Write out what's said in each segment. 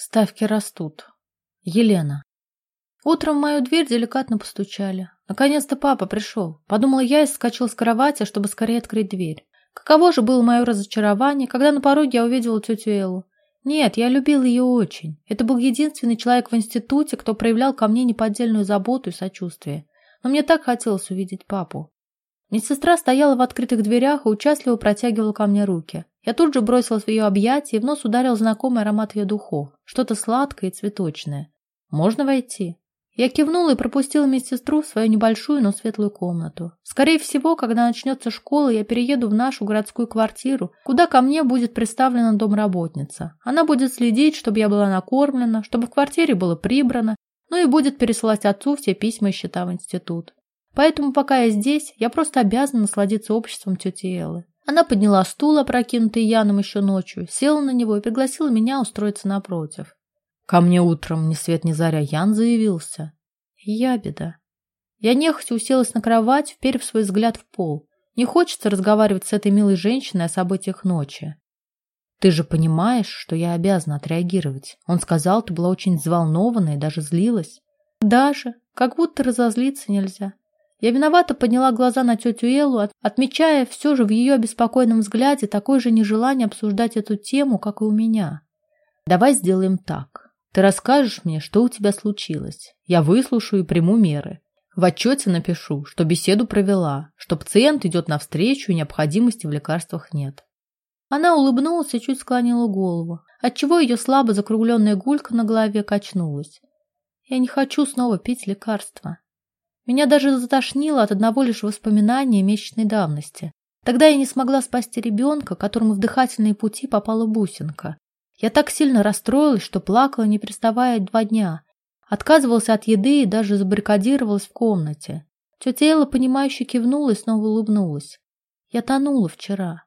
Ставки растут. Елена. Утром в мою дверь деликатно постучали. Наконец-то папа пришел. Подумала я и скачал с кровати, чтобы скорее открыть дверь. Каково же было мое разочарование, когда на пороге я увидела тетю Эллу. Нет, я любила ее очень. Это был единственный человек в институте, кто проявлял ко мне неподдельную заботу и сочувствие. Но мне так хотелось увидеть папу. Медсестра стояла в открытых дверях и участливо протягивала ко мне руки. Я тут же бросилась в ее объятия, и в нос ударил знакомый аромат ее духов. Что-то сладкое и цветочное. «Можно войти?» Я кивнула и пропустила медсестру в свою небольшую, но светлую комнату. Скорее всего, когда начнется школа, я перееду в нашу городскую квартиру, куда ко мне будет представлена домработница. Она будет следить, чтобы я была накормлена, чтобы в квартире было прибрано, ну и будет пересылать отцу все письма и счета в институт. Поэтому, пока я здесь, я просто обязана насладиться обществом тети Эллы. Она подняла стул, опрокинутый Яном еще ночью, села на него и пригласила меня устроиться напротив. Ко мне утром ни свет ни заря Ян заявился. Я беда. Я нехотя уселась на кровать, вперев свой взгляд в пол. Не хочется разговаривать с этой милой женщиной о событиях ночи. Ты же понимаешь, что я обязана отреагировать. Он сказал, ты была очень взволнована и даже злилась. Даже, как будто разозлиться нельзя. Я виновато подняла глаза на тетю Эллу, отмечая все же в ее обеспокоенном взгляде такое же нежелание обсуждать эту тему, как и у меня. Давай сделаем так. Ты расскажешь мне, что у тебя случилось. Я выслушаю и приму меры. В отчете напишу, что беседу провела, что пациент идет навстречу и необходимости в лекарствах нет. Она улыбнулась и чуть склонила голову, отчего ее слабо закругленная гулька на голове качнулась. Я не хочу снова пить лекарства. Меня даже затошнило от одного лишь воспоминания месячной давности. Тогда я не смогла спасти ребенка, которому в дыхательные пути попала бусинка. Я так сильно расстроилась, что плакала, не переставая два дня. Отказывался от еды и даже забаррикадировалась в комнате. Тетя Элла, понимающе кивнула и снова улыбнулась. Я тонула вчера.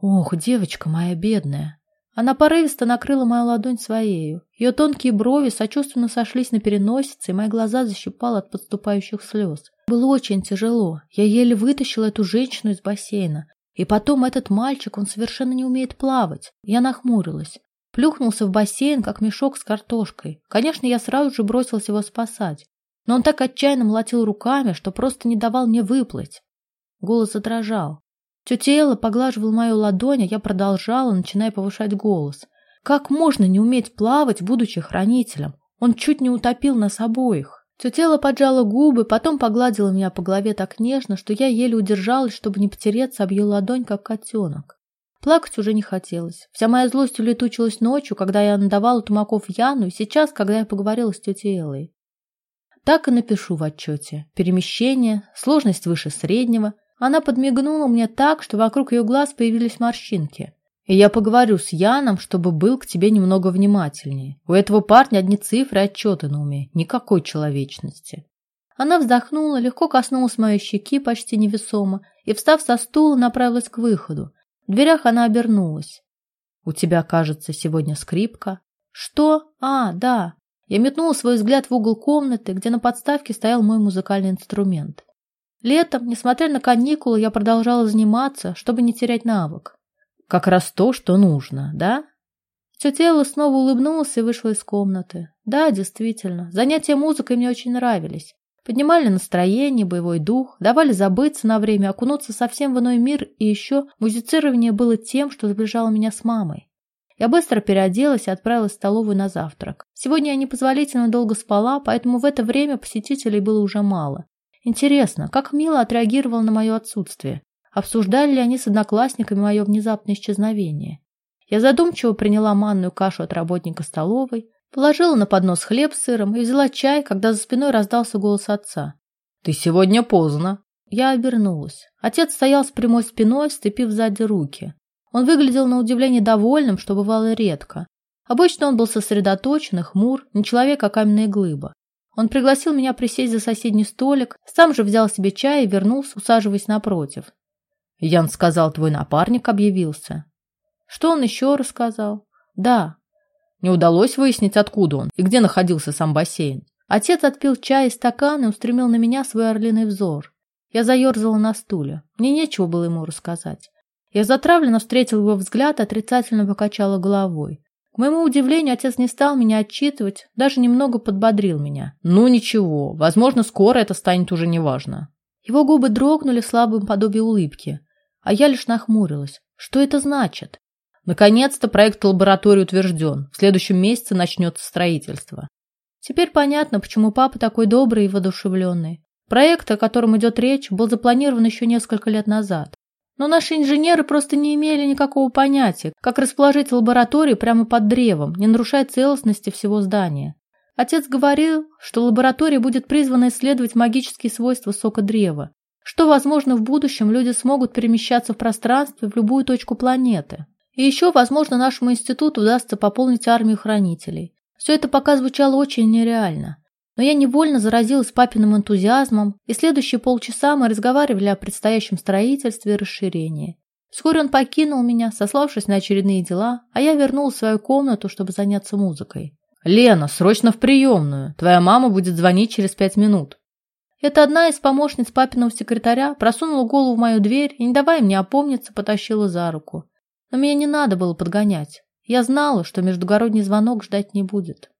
Ох, девочка моя бедная. Она порывисто накрыла мою ладонь своею. Ее тонкие брови сочувственно сошлись на переносице, и мои глаза защипало от подступающих слез. Было очень тяжело. Я еле вытащила эту женщину из бассейна. И потом этот мальчик, он совершенно не умеет плавать. Я нахмурилась. Плюхнулся в бассейн, как мешок с картошкой. Конечно, я сразу же бросилась его спасать. Но он так отчаянно молотил руками, что просто не давал мне выплыть. Голос задрожал. Тетя Элла поглаживала мою ладонь, а я продолжала, начиная повышать голос. Как можно не уметь плавать, будучи хранителем? Он чуть не утопил нас обоих. Тетя Элла поджала губы, потом погладила меня по голове так нежно, что я еле удержалась, чтобы не потереться об ее ладонь, как котенок. Плакать уже не хотелось. Вся моя злость улетучилась ночью, когда я надавала тумаков Яну, и сейчас, когда я поговорила с тетей Эллой. Так и напишу в отчете. Перемещение, сложность выше среднего. Она подмигнула мне так, что вокруг ее глаз появились морщинки. И я поговорю с Яном, чтобы был к тебе немного внимательнее. У этого парня одни цифры и отчеты на уме. Никакой человечности. Она вздохнула, легко коснулась моей щеки почти невесомо и, встав со стула, направилась к выходу. В дверях она обернулась. «У тебя, кажется, сегодня скрипка». «Что? А, да». Я метнула свой взгляд в угол комнаты, где на подставке стоял мой музыкальный инструмент. Летом, несмотря на каникулы, я продолжала заниматься, чтобы не терять навык. Как раз то, что нужно, да? Тетя Элла снова улыбнулась и вышла из комнаты. Да, действительно, занятия музыкой мне очень нравились. Поднимали настроение, боевой дух, давали забыться на время, окунуться совсем в иной мир, и еще музицирование было тем, что сближало меня с мамой. Я быстро переоделась и отправилась в столовую на завтрак. Сегодня я непозволительно долго спала, поэтому в это время посетителей было уже мало. Интересно, как Мила отреагировала на мое отсутствие? Обсуждали ли они с одноклассниками мое внезапное исчезновение? Я задумчиво приняла манную кашу от работника столовой, Положила на поднос хлеб с сыром и взяла чай, когда за спиной раздался голос отца. «Ты сегодня поздно». Я обернулась. Отец стоял с прямой спиной, сцепив сзади руки. Он выглядел на удивление довольным, что бывало редко. Обычно он был сосредоточен и хмур, не человек, а каменная глыба. Он пригласил меня присесть за соседний столик, сам же взял себе чай и вернулся, усаживаясь напротив. Ян сказал, твой напарник объявился. Что он еще рассказал? Да, не удалось выяснить, откуда он и где находился сам бассейн. Отец отпил чай из стакана и устремил на меня свой орлиный взор. Я заерзала на стуле. Мне нечего было ему рассказать. Я затравленно встретил его взгляд и отрицательно покачала головой. К моему удивлению, отец не стал меня отчитывать, даже немного подбодрил меня. Ну ничего, возможно, скоро это станет уже неважно. Его губы дрогнули в слабом подобии улыбки, а я лишь нахмурилась. Что это значит? Наконец-то проект лаборатории утвержден. В следующем месяце начнется строительство. Теперь понятно, почему папа такой добрый и воодушевленный. Проект, о котором идет речь, был запланирован еще несколько лет назад. Но наши инженеры просто не имели никакого понятия, как расположить лабораторию прямо под древом, не нарушая целостности всего здания. Отец говорил, что лаборатория будет призвана исследовать магические свойства сока древа, что, возможно, в будущем люди смогут перемещаться в пространстве в любую точку планеты. И еще, возможно, нашему институту удастся пополнить армию хранителей. Все это пока звучало очень нереально. Но я невольно заразилась папиным энтузиазмом, и следующие полчаса мы разговаривали о предстоящем строительстве и расширении. Вскоре он покинул меня, сославшись на очередные дела, а я вернулась в свою комнату, чтобы заняться музыкой. «Лена, срочно в приемную! Твоя мама будет звонить через пять минут!» Это одна из помощниц папиного секретаря просунула голову в мою дверь и, не давая мне опомниться, потащила за руку. Но меня не надо было подгонять. Я знала, что междугородний звонок ждать не будет.